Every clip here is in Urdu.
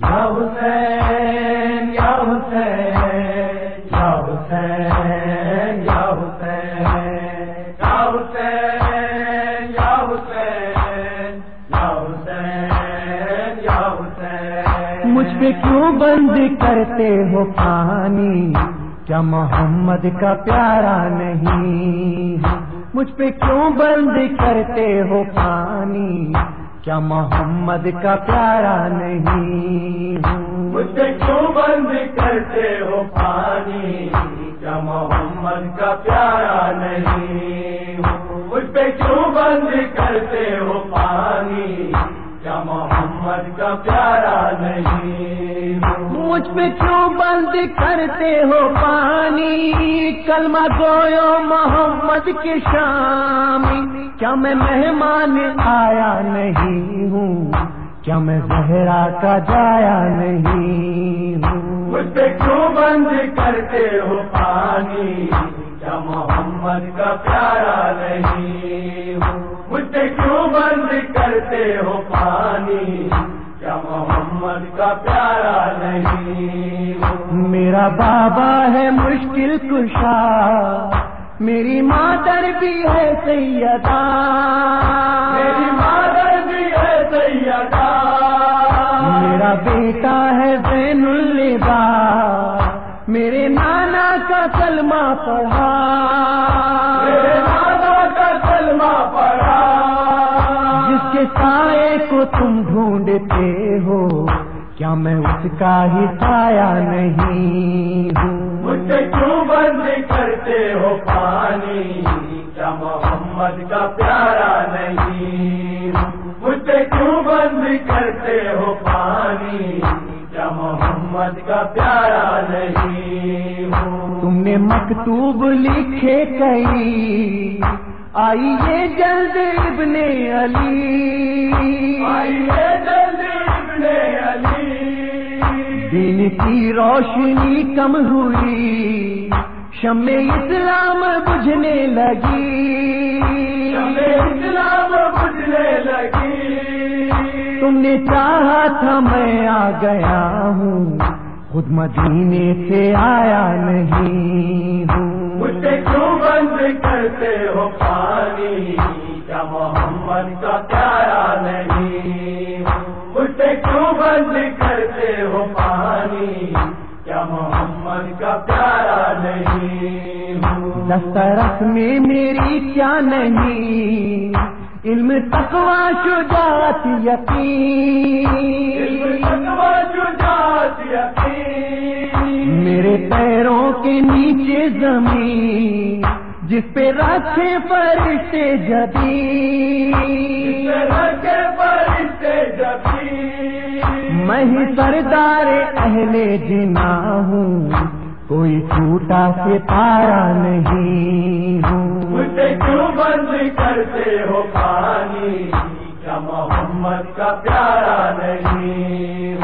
یا حسین یا حسین یا حسین یا حسین یا حسین یا حسین یا حسین یا حسین۔ مجھ پہ کیوں بند کرتے ہو پانی؟ کیا محمد کا پیارا نہیں؟ مجھ پہ کیوں بند کرتے ہو پانی؟ کیا محمد کا پیارا نہیں؟ مجھے کیوں بند کرتے ہو پانی؟ کیا محمد کا پیارا نہیں؟ مجھ پہ کیوں بند کرتے ہو پانی؟ کیا محمد کا پیارا نہیں؟ مجھ پہ کیوں بند کرتے ہو پانی؟ کلمہ گویو محمد کے شام کیا میں مہمان آیا نہیں ہوں؟ کیا میں زہرا کا جایا نہیں ہوں؟ مجھ پہ کیوں بند کرتے ہو پانی؟ کیا محمد کا پیارا نہیں مجھ پہ کیوں بند کرتے ہو پانی؟ محمد کا پیارا نہیں میرا بابا ہے مشکل کشا میری مادر بھی ہے سیدا میری مادر بھی ہے سیدا میرا بیٹا ہے بین البا میرے نانا کا کلمہ پڑھا۔ تم ڈھونڈتے ہو کیا میں اس کا ہی سایہ نہیں ہوں؟ مجھ سے کیوں بند کرتے ہو پانی؟ کیا محمد کا پیارا نہیں؟ مجھ سے کیوں بند کرتے ہو پانی؟ کیا محمد کا پیارا نہیں تم نے مکتوب لکھے کئی آئیے جلد ابن علی۔ دین کی روشنی کم ہوئی شم اسلام بجھنے لگی۔ اسلام بجھنے لگی۔ تم نے چاہا تھا میں آ گیا ہوں خود مدینے سے آیا نہیں ہوں۔ مجھ سے کیوں بند کرتے ہو پانی؟ محمد کا پیارا نہیں۔ مجھ سے کیوں بند کرتے ہو پانی؟ کیا محمد کا پیارا نہیں؟ دسترس میں میری کیا نہیں؟ علم تقوا شجاعت یقین۔ میرے پیروں کے نیچے زمین۔ جس پہ رکھے فرشتے جبی میں ہی سردار اہل جنا ہوں۔ کوئی چھوٹا سے پارا نہیں ہوں۔ مجھے کیوں بند کرتے ہو پانی کیا محمد کا پیارا نہیں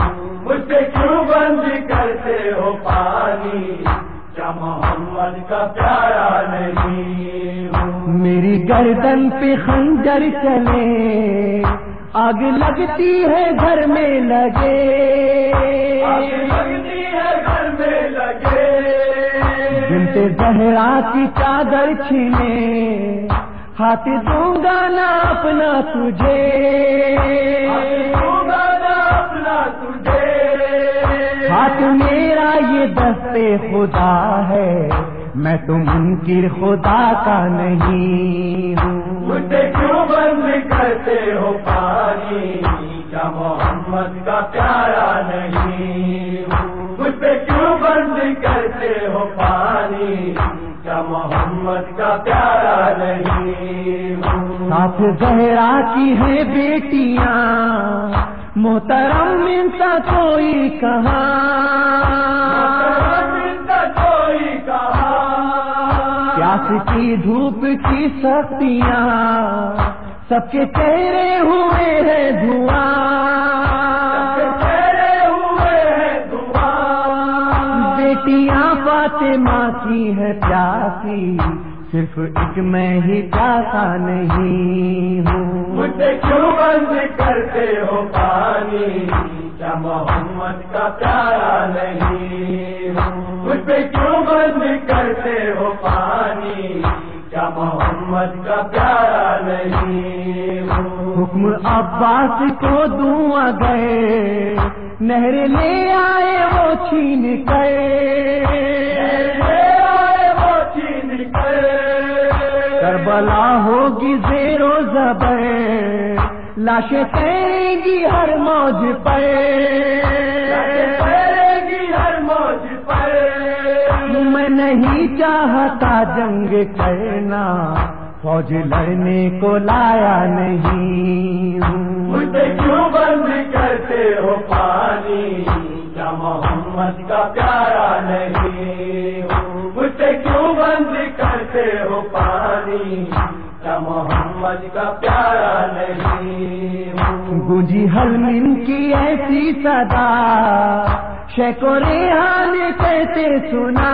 مجھے کیوں بند کرتے ہو پانی کیا محمد کا پیارا نہیں میری گردن پہ خنجر چلے آگ لگتی ہے گھر میں لگے۔ لگتی ہے گھر میں لگے۔ پہ زہرا کی چادر چھینے ہاتھ دوں گا نا اپنا تجھے۔ اپنا تجھے۔ ہاتھ میرا یہ دستے خدا ہے۔ میں تو منکر خدا کا نہیں ہوں۔ مجھے کیوں بند کرتے ہو پانی؟ کیا محمد کا پیارا نہیں مجھ پہ کیوں بند کرتے ہو پانی؟ کیا محمد کا پیارا نہیں ساتھ زہرا کی ہے بیٹیاں۔ محترم کا کوئی کہاں؟ کوئی کہا پیاس کی دھوپ کی سختیاں سب کے چہرے ہوئے ہیں دھواں۔ تیرے ہوئے ہیں دعا بیٹیاں فاطمہ کی ہے پیاسی صرف ایک میں ہی پیاسا نہیں ہوں۔ مجھے کیوں بند کرتے ہو پانی؟ کیا محمد کا پیارا نہیں ہوں؟ مجھ پہ کیوں بند کرتے ہو پانی؟ کیا محمد کا پیارا نہیں ہوں؟ حکم عباس کو دوں گئے نہر لے آئے وہ چھین گئے کربلا ہوگی زیرو زبر لاشیں تیریں گی ہر موج پر۔ گی ہر موج پر۔ میں نہیں چاہتا جنگ کرنا فوج لڑنے کو لایا نہیں۔ مجھے کیوں بند کرتے ہو پانی؟ کیا محمد کا پیارا نہیں؟ ہوں مجھے کیوں بند کرتے ہو پانی؟ کیا محمد کا پیارا نہیں ہوں گجی حلمن کی ایسی صدا شیکو ریحان کہتے سنا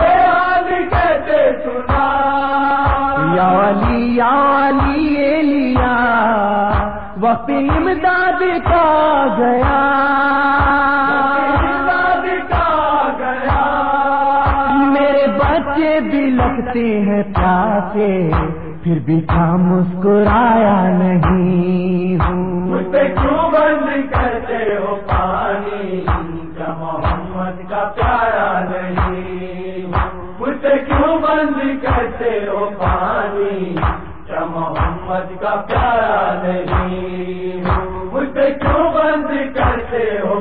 ریحان کہتے سنا؟ یا علی یا علی یہ لیا وقت امداد کا گیا۔ بچے بھی لگتے ہیں پیاسے پھر بھی تھا مسکرایا نہیں ہوں۔ مجھ پہ کیوں بند کرتے ہو پانی؟ کیا محمد کا پیارا نہیں مجھ پہ کیوں بند کرتے ہو پانی؟ کیا محمد کا پیارا نہیں مجھ پہ کیوں بند کرتے ہو